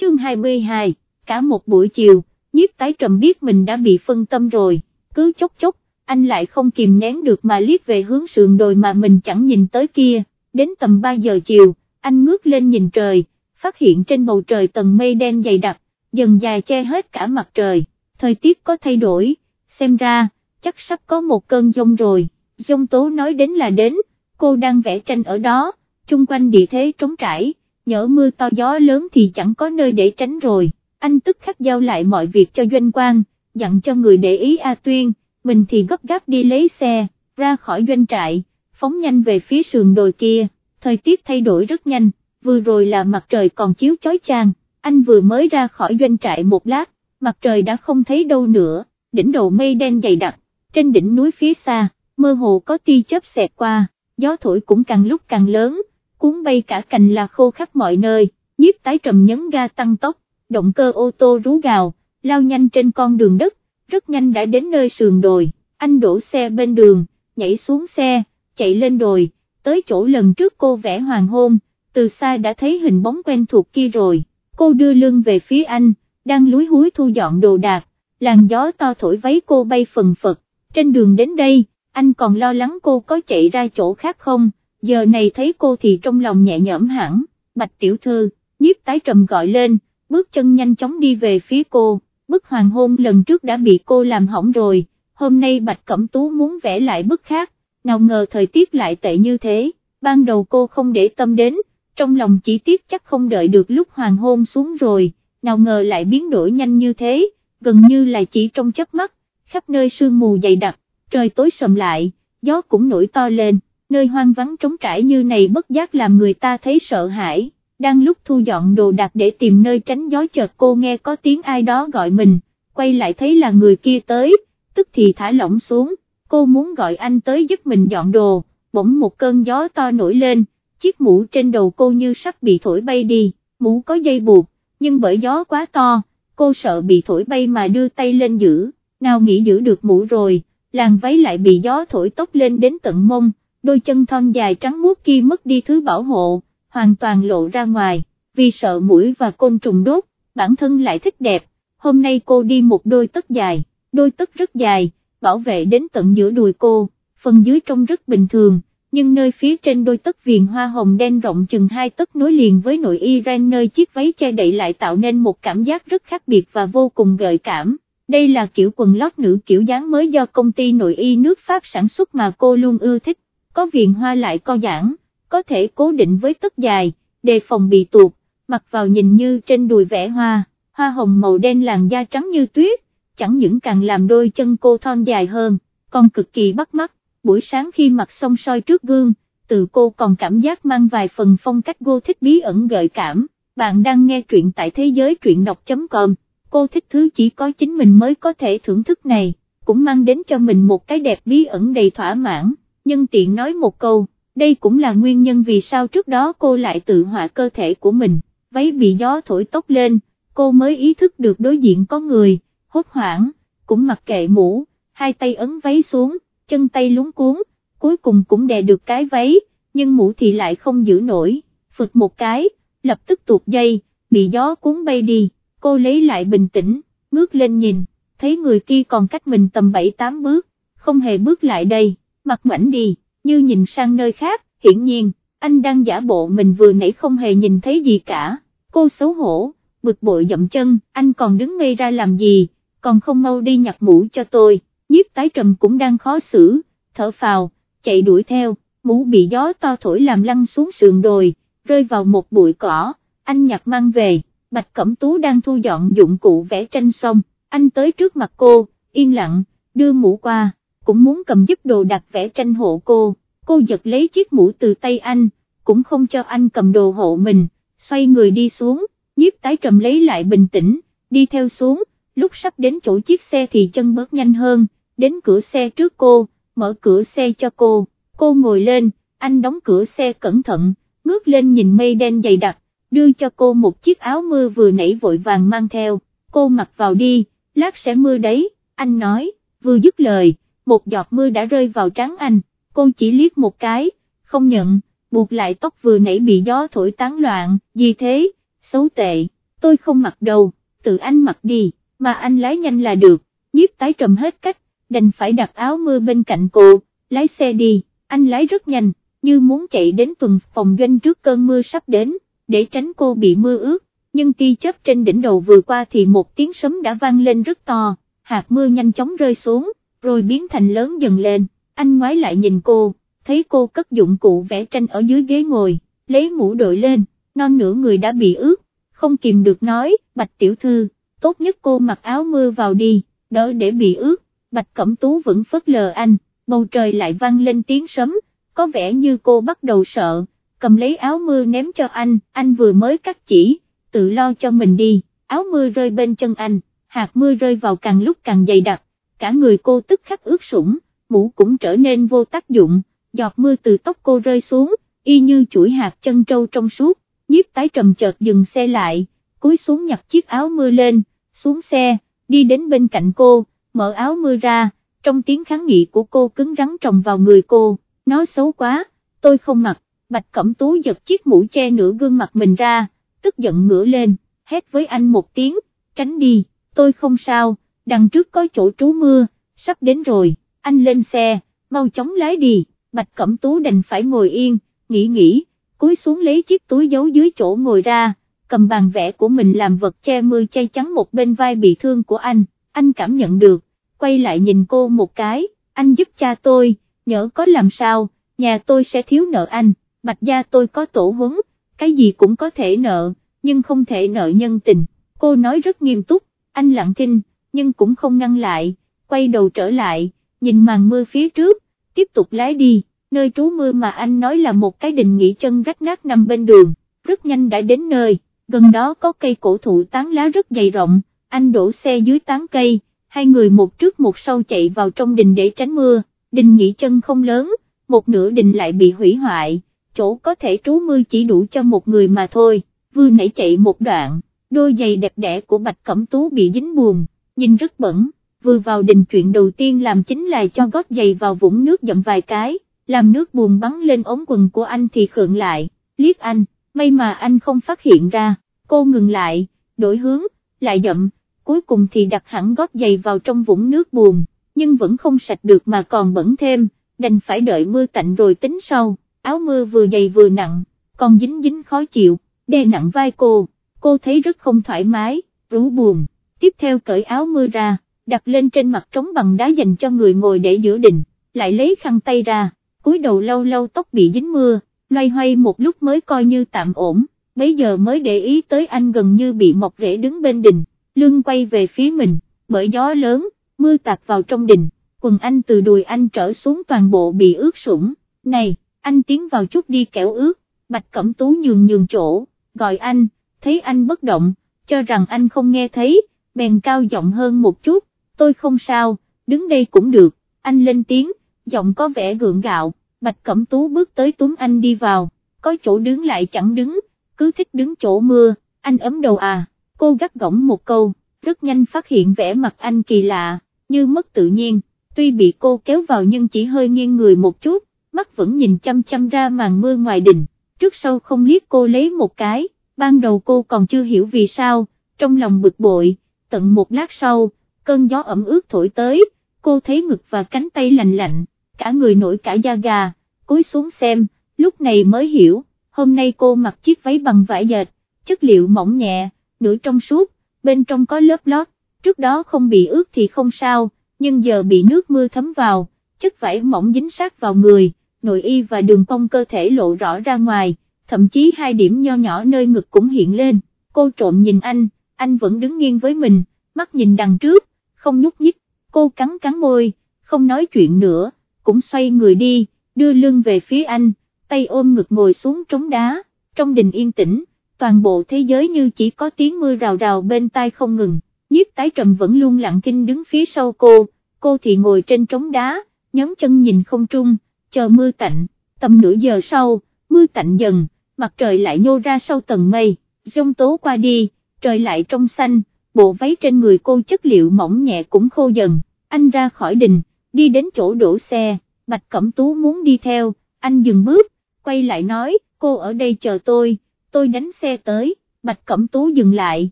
chương 22, cả một buổi chiều, nhiếp tái trầm biết mình đã bị phân tâm rồi, cứ chốc chốc, anh lại không kìm nén được mà liếc về hướng sườn đồi mà mình chẳng nhìn tới kia, đến tầm 3 giờ chiều, anh ngước lên nhìn trời, phát hiện trên bầu trời tầng mây đen dày đặc, dần dài che hết cả mặt trời, thời tiết có thay đổi, xem ra, chắc sắp có một cơn giông rồi, giông tố nói đến là đến, cô đang vẽ tranh ở đó, chung quanh địa thế trống trải, nhỡ mưa to gió lớn thì chẳng có nơi để tránh rồi, anh tức khắc giao lại mọi việc cho doanh quan, dặn cho người để ý A Tuyên, mình thì gấp gáp đi lấy xe, ra khỏi doanh trại, phóng nhanh về phía sườn đồi kia, thời tiết thay đổi rất nhanh, vừa rồi là mặt trời còn chiếu chói chang, anh vừa mới ra khỏi doanh trại một lát, mặt trời đã không thấy đâu nữa, đỉnh đầu mây đen dày đặc, trên đỉnh núi phía xa, mơ hồ có tia chớp xẹt qua, gió thổi cũng càng lúc càng lớn, cuốn bay cả cành là khô khắp mọi nơi, nhiếp tái trầm nhấn ga tăng tốc, động cơ ô tô rú gào, lao nhanh trên con đường đất, rất nhanh đã đến nơi sườn đồi, anh đổ xe bên đường, nhảy xuống xe, chạy lên đồi, tới chỗ lần trước cô vẽ hoàng hôn, từ xa đã thấy hình bóng quen thuộc kia rồi, cô đưa lưng về phía anh, đang lúi húi thu dọn đồ đạc, làn gió to thổi váy cô bay phần phật, trên đường đến đây, anh còn lo lắng cô có chạy ra chỗ khác không, giờ này thấy cô thì trong lòng nhẹ nhõm hẳn, bạch tiểu thư, nhiếp tái trầm gọi lên, bước chân nhanh chóng đi về phía cô, bức hoàng hôn lần trước đã bị cô làm hỏng rồi, hôm nay bạch cẩm tú muốn vẽ lại bức khác, nào ngờ thời tiết lại tệ như thế, ban đầu cô không để tâm đến, trong lòng chỉ tiếc chắc không đợi được lúc hoàng hôn xuống rồi, nào ngờ lại biến đổi nhanh như thế, gần như là chỉ trong chớp mắt, khắp nơi sương mù dày đặc, trời tối sầm lại, gió cũng nổi to lên, nơi hoang vắng trống trải như này bất giác làm người ta thấy sợ hãi, đang lúc thu dọn đồ đạc để tìm nơi tránh gió chợt cô nghe có tiếng ai đó gọi mình, quay lại thấy là người kia tới, tức thì thả lỏng xuống, cô muốn gọi anh tới giúp mình dọn đồ, bỗng một cơn gió to nổi lên, chiếc mũ trên đầu cô như sắp bị thổi bay đi, mũ có dây buộc, nhưng bởi gió quá to, cô sợ bị thổi bay mà đưa tay lên giữ, nào nghĩ giữ được mũ rồi, làn váy lại bị gió thổi tốc lên đến tận mông, đôi chân thon dài trắng muốt kia mất đi thứ bảo hộ, hoàn toàn lộ ra ngoài, vì sợ mũi và côn trùng đốt, bản thân lại thích đẹp, hôm nay cô đi một đôi tất dài, đôi tất rất dài, bảo vệ đến tận giữa đùi cô, phần dưới trông rất bình thường, nhưng nơi phía trên đôi tất viền hoa hồng đen rộng chừng hai tấc nối liền với nội y ren nơi chiếc váy che đậy lại tạo nên một cảm giác rất khác biệt và vô cùng gợi cảm. Đây là kiểu quần lót nữ kiểu dáng mới do công ty nội y nước Pháp sản xuất mà cô luôn ưa thích, có viền hoa lại co giãn, có thể cố định với tất dài, đề phòng bị tuột, mặc vào nhìn như trên đùi vẽ hoa, hoa hồng màu đen làn da trắng như tuyết, chẳng những càng làm đôi chân cô thon dài hơn, còn cực kỳ bắt mắt. Buổi sáng khi mặc xong soi trước gương, từ cô còn cảm giác mang vài phần phong cách cô thích bí ẩn gợi cảm, bạn đang nghe truyện tại thế giới truyện đọc.com, cô thích thứ chỉ có chính mình mới có thể thưởng thức này, cũng mang đến cho mình một cái đẹp bí ẩn đầy thỏa mãn, nhưng tiện nói một câu, đây cũng là nguyên nhân vì sao trước đó cô lại tự họa cơ thể của mình, váy bị gió thổi tốc lên, cô mới ý thức được đối diện có người, hốt hoảng, cũng mặc kệ mũ, hai tay ấn váy xuống chân tay lúng cuốn, cuối cùng cũng đè được cái váy, nhưng mũ thì lại không giữ nổi, phực một cái, lập tức tuột dây, bị gió cuốn bay đi, cô lấy lại bình tĩnh, ngước lên nhìn, thấy người kia còn cách mình tầm 7-8 bước, không hề bước lại đây, mặt ngoảnh đi, như nhìn sang nơi khác, hiển nhiên, anh đang giả bộ mình vừa nãy không hề nhìn thấy gì cả, cô xấu hổ, bực bội dậm chân, anh còn đứng ngây ra làm gì, còn không mau đi nhặt mũ cho tôi. Nhiếp tái trầm cũng đang khó xử, thở phào, chạy đuổi theo, mũ bị gió to thổi làm lăn xuống sườn đồi, rơi vào một bụi cỏ, anh nhặt mang về, Bạch Cẩm Tú đang thu dọn dụng cụ vẽ tranh xong, anh tới trước mặt cô, yên lặng, đưa mũ qua, cũng muốn cầm giúp đồ đặt vẽ tranh hộ cô, cô giật lấy chiếc mũ từ tay anh, cũng không cho anh cầm đồ hộ mình, xoay người đi xuống, nhiếp tái trầm lấy lại bình tĩnh, đi theo xuống, lúc sắp đến chỗ chiếc xe thì chân bớt nhanh hơn, đến cửa xe trước cô, mở cửa xe cho cô, cô ngồi lên, anh đóng cửa xe cẩn thận, ngước lên nhìn mây đen dày đặc, đưa cho cô một chiếc áo mưa vừa nãy vội vàng mang theo, cô mặc vào đi, lát sẽ mưa đấy, anh nói, vừa dứt lời, một giọt mưa đã rơi vào trán anh, cô chỉ liếc một cái, không nhận, buộc lại tóc vừa nãy bị gió thổi tán loạn, gì thế, xấu tệ, tôi không mặc đâu, tự anh mặc đi, mà anh lái nhanh là được, nhiếp tái trầm hết cách, đành phải đặt áo mưa bên cạnh cô, lái xe đi, anh lái rất nhanh, như muốn chạy đến tuần phòng doanh trước cơn mưa sắp đến, để tránh cô bị mưa ướt, nhưng tia chớp trên đỉnh đầu vừa qua thì một tiếng sấm đã vang lên rất to, hạt mưa nhanh chóng rơi xuống, rồi biến thành lớn dần lên, anh ngoái lại nhìn cô, thấy cô cất dụng cụ vẽ tranh ở dưới ghế ngồi, lấy mũ đội lên, non nửa người đã bị ướt, không kìm được nói, bạch tiểu thư, tốt nhất cô mặc áo mưa vào đi, đỡ để bị ướt, bạch cẩm tú vẫn phớt lờ anh, bầu trời lại vang lên tiếng sấm, có vẻ như cô bắt đầu sợ, cầm lấy áo mưa ném cho anh, anh vừa mới cắt chỉ, tự lo cho mình đi, áo mưa rơi bên chân anh, hạt mưa rơi vào càng lúc càng dày đặc, cả người cô tức khắc ướt sũng, mũ cũng trở nên vô tác dụng, giọt mưa từ tóc cô rơi xuống, y như chuỗi hạt chân trâu trong suốt, nhiếp tái trầm chợt dừng xe lại, cúi xuống nhặt chiếc áo mưa lên, xuống xe, đi đến bên cạnh cô, mở áo mưa ra, trong tiếng kháng nghị của cô cứng rắn trồng vào người cô, nói xấu quá, tôi không mặc, bạch cẩm tú giật chiếc mũ che nửa gương mặt mình ra, tức giận ngửa lên, hét với anh một tiếng, tránh đi, tôi không sao, đằng trước có chỗ trú mưa, sắp đến rồi, anh lên xe, mau chóng lái đi, bạch cẩm tú đành phải ngồi yên, nghĩ nghĩ, cúi xuống lấy chiếc túi giấu dưới chỗ ngồi ra, cầm bàn vẽ của mình làm vật che mưa che chắn một bên vai bị thương của anh, anh cảm nhận được, quay lại nhìn cô một cái, anh giúp cha tôi, nhỡ có làm sao, nhà tôi sẽ thiếu nợ anh, bạch gia tôi có tổ huấn, cái gì cũng có thể nợ, nhưng không thể nợ nhân tình, cô nói rất nghiêm túc, anh lặng thinh, nhưng cũng không ngăn lại, quay đầu trở lại, nhìn màn mưa phía trước, tiếp tục lái đi, nơi trú mưa mà anh nói là một cái đình nghỉ chân rách nát nằm bên đường, rất nhanh đã đến nơi, gần đó có cây cổ thụ tán lá rất dày rộng, anh đổ xe dưới tán cây, hai người một trước một sau chạy vào trong đình để tránh mưa, đình nghỉ chân không lớn, một nửa đình lại bị hủy hoại, chỗ có thể trú mưa chỉ đủ cho một người mà thôi, vừa nãy chạy một đoạn, đôi giày đẹp đẽ của Bạch Cẩm Tú bị dính buồn, nhìn rất bẩn, vừa vào đình chuyện đầu tiên làm chính là cho gót giày vào vũng nước dậm vài cái, làm nước buồn bắn lên ống quần của anh thì khượng lại, liếc anh, may mà anh không phát hiện ra, cô ngừng lại, đổi hướng, lại dậm, cuối cùng thì đặt hẳn gót giày vào trong vũng nước buồn, nhưng vẫn không sạch được mà còn bẩn thêm, đành phải đợi mưa tạnh rồi tính sau, áo mưa vừa dày vừa nặng, còn dính dính khó chịu, đè nặng vai cô, cô thấy rất không thoải mái, rú buồn, tiếp theo cởi áo mưa ra, đặt lên trên mặt trống bằng đá dành cho người ngồi để giữa đình, lại lấy khăn tay ra, cúi đầu lâu lâu tóc bị dính mưa, loay hoay một lúc mới coi như tạm ổn, bây giờ mới để ý tới anh gần như bị mọc rễ đứng bên đình, lưng quay về phía mình, bởi gió lớn, mưa tạt vào trong đình, quần anh từ đùi anh trở xuống toàn bộ bị ướt sũng, này, anh tiến vào chút đi kẻo ướt, bạch cẩm tú nhường nhường chỗ, gọi anh, thấy anh bất động, cho rằng anh không nghe thấy, bèn cao giọng hơn một chút, tôi không sao, đứng đây cũng được, anh lên tiếng, giọng có vẻ gượng gạo, bạch cẩm tú bước tới túm anh đi vào, có chỗ đứng lại chẳng đứng, cứ thích đứng chỗ mưa, anh ấm đầu à, cô gắt gỏng một câu, rất nhanh phát hiện vẻ mặt anh kỳ lạ, như mất tự nhiên, tuy bị cô kéo vào nhưng chỉ hơi nghiêng người một chút, mắt vẫn nhìn chăm chăm ra màn mưa ngoài đình, trước sau không liếc cô lấy một cái, ban đầu cô còn chưa hiểu vì sao, trong lòng bực bội, tận một lát sau, cơn gió ẩm ướt thổi tới, cô thấy ngực và cánh tay lạnh lạnh, cả người nổi cả da gà, cúi xuống xem, lúc này mới hiểu, hôm nay cô mặc chiếc váy bằng vải dệt, chất liệu mỏng nhẹ, nửa trong suốt, bên trong có lớp lót, trước đó không bị ướt thì không sao, nhưng giờ bị nước mưa thấm vào, chất vải mỏng dính sát vào người, nội y và đường cong cơ thể lộ rõ ra ngoài, thậm chí hai điểm nho nhỏ nơi ngực cũng hiện lên, cô trộm nhìn anh, anh vẫn đứng nghiêng với mình, mắt nhìn đằng trước, không nhúc nhích, cô cắn cắn môi, không nói chuyện nữa, cũng xoay người đi, đưa lưng về phía anh, tay ôm ngực ngồi xuống trống đá, trong đình yên tĩnh, toàn bộ thế giới như chỉ có tiếng mưa rào rào bên tai không ngừng, nhiếp tái trầm vẫn luôn lặng kinh đứng phía sau cô, cô thì ngồi trên trống đá, nhóm chân nhìn không trung, chờ mưa tạnh, tầm nửa giờ sau, mưa tạnh dần, mặt trời lại nhô ra sau tầng mây, giông tố qua đi, trời lại trong xanh, bộ váy trên người cô chất liệu mỏng nhẹ cũng khô dần, anh ra khỏi đình, đi đến chỗ đổ xe, Bạch Cẩm Tú muốn đi theo, anh dừng bước, quay lại nói, cô ở đây chờ tôi, tôi đánh xe tới, Bạch Cẩm Tú dừng lại,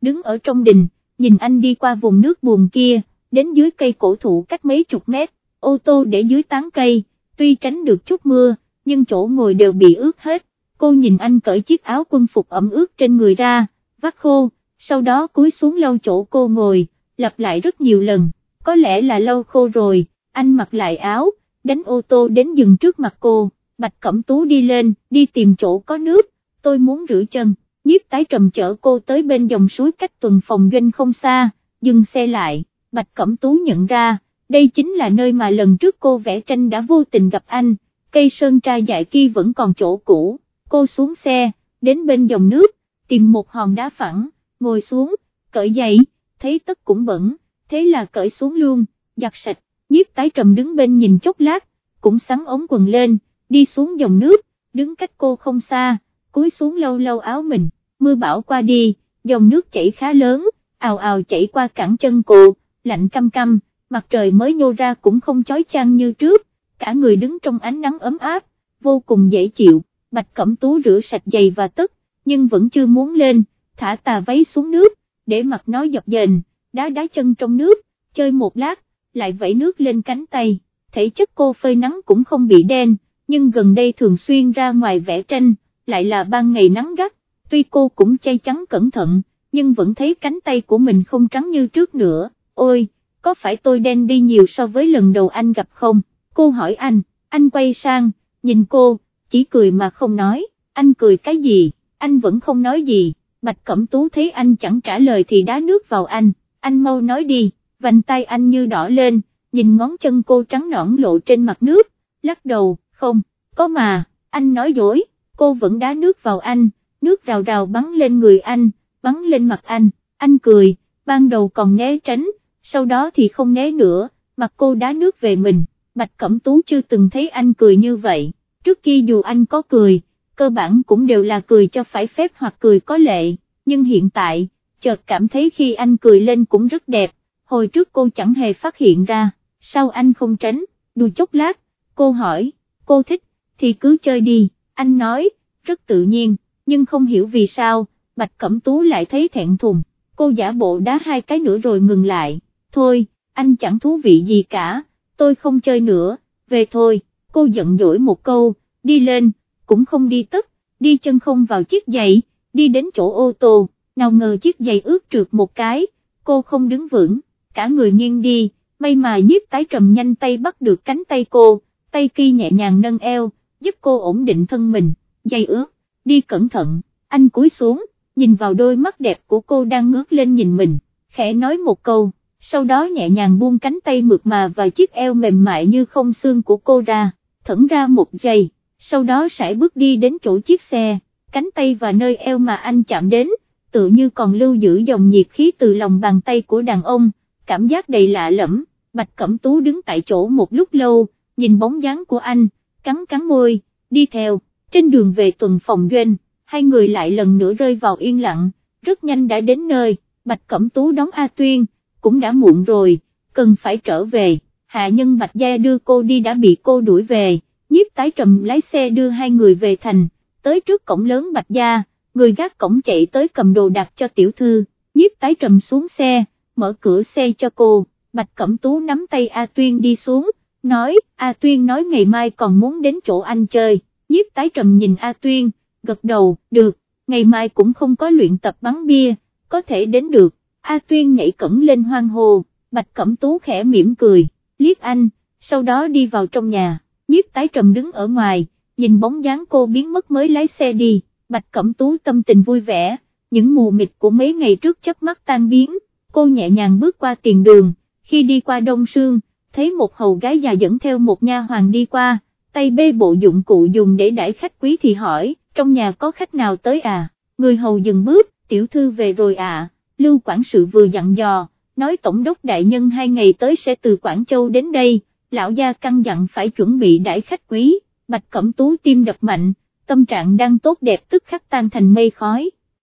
đứng ở trong đình, nhìn anh đi qua vùng nước buồn kia, đến dưới cây cổ thụ cách mấy chục mét, ô tô để dưới tán cây, tuy tránh được chút mưa, nhưng chỗ ngồi đều bị ướt hết, cô nhìn anh cởi chiếc áo quân phục ẩm ướt trên người ra, vắt khô, sau đó cúi xuống lau chỗ cô ngồi, lặp lại rất nhiều lần, có lẽ là lau khô rồi, anh mặc lại áo, đánh ô tô đến dừng trước mặt cô, Bạch Cẩm Tú đi lên, đi tìm chỗ có nước, tôi muốn rửa chân, nhiếp tái trầm chở cô tới bên dòng suối cách tuần phòng doanh không xa, dừng xe lại, Bạch Cẩm Tú nhận ra, đây chính là nơi mà lần trước cô vẽ tranh đã vô tình gặp anh, cây sơn tra dại kia vẫn còn chỗ cũ, cô xuống xe, đến bên dòng nước, tìm một hòn đá phẳng, ngồi xuống, cởi giày, thấy tất cũng bẩn, thế là cởi xuống luôn, giặt sạch, nhiếp tái trầm đứng bên nhìn chốc lát, cũng sắn ống quần lên, đi xuống dòng nước, đứng cách cô không xa, cúi xuống lâu lâu áo mình, mưa bão qua đi, dòng nước chảy khá lớn, ào ào chảy qua cẳng chân cụ, lạnh căm căm, mặt trời mới nhô ra cũng không chói chang như trước, cả người đứng trong ánh nắng ấm áp, vô cùng dễ chịu, bạch cẩm tú rửa sạch giày và tất, nhưng vẫn chưa muốn lên, thả tà váy xuống nước, để mặt nó dập dềnh, đá đá chân trong nước, chơi một lát, lại vẫy nước lên cánh tay, thể chất cô phơi nắng cũng không bị đen, nhưng gần đây thường xuyên ra ngoài vẽ tranh, lại là ban ngày nắng gắt, tuy cô cũng chay chắn cẩn thận, nhưng vẫn thấy cánh tay của mình không trắng như trước nữa, ôi, có phải tôi đen đi nhiều so với lần đầu anh gặp không, cô hỏi anh, anh quay sang, nhìn cô, chỉ cười mà không nói, anh cười cái gì, anh vẫn không nói gì, Bạch Cẩm Tú thấy anh chẳng trả lời thì đá nước vào anh, anh mau nói đi, vành tay anh như đỏ lên, nhìn ngón chân cô trắng nõn lộ trên mặt nước, lắc đầu, không, có mà, anh nói dối, cô vẫn đá nước vào anh, nước rào rào bắn lên người anh, bắn lên mặt anh, anh cười, ban đầu còn né tránh, sau đó thì không né nữa, mặt cô đá nước về mình, Bạch Cẩm Tú chưa từng thấy anh cười như vậy, trước kia dù anh có cười, cơ bản cũng đều là cười cho phải phép hoặc cười có lệ, nhưng hiện tại, chợt cảm thấy khi anh cười lên cũng rất đẹp, hồi trước cô chẳng hề phát hiện ra, sao anh không tránh, đùa chốc lát, cô hỏi, cô thích, thì cứ chơi đi, anh nói, rất tự nhiên, nhưng không hiểu vì sao, Bạch Cẩm Tú lại thấy thẹn thùng, cô giả bộ đá hai cái nữa rồi ngừng lại, thôi, anh chẳng thú vị gì cả, tôi không chơi nữa, về thôi, cô giận dỗi một câu, đi lên, cũng không đi tất, đi chân không vào chiếc giày, đi đến chỗ ô tô, nào ngờ chiếc giày ướt trượt một cái, cô không đứng vững, cả người nghiêng đi, may mà nhiếp tái trầm nhanh tay bắt được cánh tay cô, tay kia nhẹ nhàng nâng eo, giúp cô ổn định thân mình, giày ướt, đi cẩn thận, anh cúi xuống, nhìn vào đôi mắt đẹp của cô đang ngước lên nhìn mình, khẽ nói một câu, sau đó nhẹ nhàng buông cánh tay mượt mà và chiếc eo mềm mại như không xương của cô ra, thẫn ra một giây, sau đó sải bước đi đến chỗ chiếc xe, cánh tay và nơi eo mà anh chạm đến, tự như còn lưu giữ dòng nhiệt khí từ lòng bàn tay của đàn ông, cảm giác đầy lạ lẫm, Bạch Cẩm Tú đứng tại chỗ một lúc lâu, nhìn bóng dáng của anh, cắn cắn môi, đi theo, trên đường về tuần phòng doanh, hai người lại lần nữa rơi vào yên lặng, rất nhanh đã đến nơi, Bạch Cẩm Tú đón A Tuyên, cũng đã muộn rồi, cần phải trở về, hạ nhân Bạch Gia đưa cô đi đã bị cô đuổi về, nhiếp tái trầm lái xe đưa hai người về thành, tới trước cổng lớn Bạch Gia, người gác cổng chạy tới cầm đồ đặt cho tiểu thư, nhiếp tái trầm xuống xe, mở cửa xe cho cô, Bạch Cẩm Tú nắm tay A Tuyên đi xuống, nói, A Tuyên nói ngày mai còn muốn đến chỗ anh chơi, nhiếp tái trầm nhìn A Tuyên, gật đầu, được, ngày mai cũng không có luyện tập bắn bia, có thể đến được, A Tuyên nhảy cẩn lên hoang hồ, Bạch Cẩm Tú khẽ mỉm cười, liếc anh, sau đó đi vào trong nhà, nhiếp tái trầm đứng ở ngoài, nhìn bóng dáng cô biến mất mới lái xe đi, Bạch Cẩm Tú tâm tình vui vẻ, những mù mịt của mấy ngày trước chớp mắt tan biến, cô nhẹ nhàng bước qua tiền đường, khi đi qua Đông Sương, thấy một hầu gái già dẫn theo một nha hoàng đi qua, tay bê bộ dụng cụ dùng để đãi khách quý thì hỏi, trong nhà có khách nào tới à, người hầu dừng bước, tiểu thư về rồi à, Lưu Quản sự vừa dặn dò, nói tổng đốc đại nhân hai ngày tới sẽ từ Quảng Châu đến đây, lão gia căn dặn phải chuẩn bị đãi khách quý, Bạch Cẩm Tú tim đập mạnh, tâm trạng đang tốt đẹp tức khắc tan thành mây khói.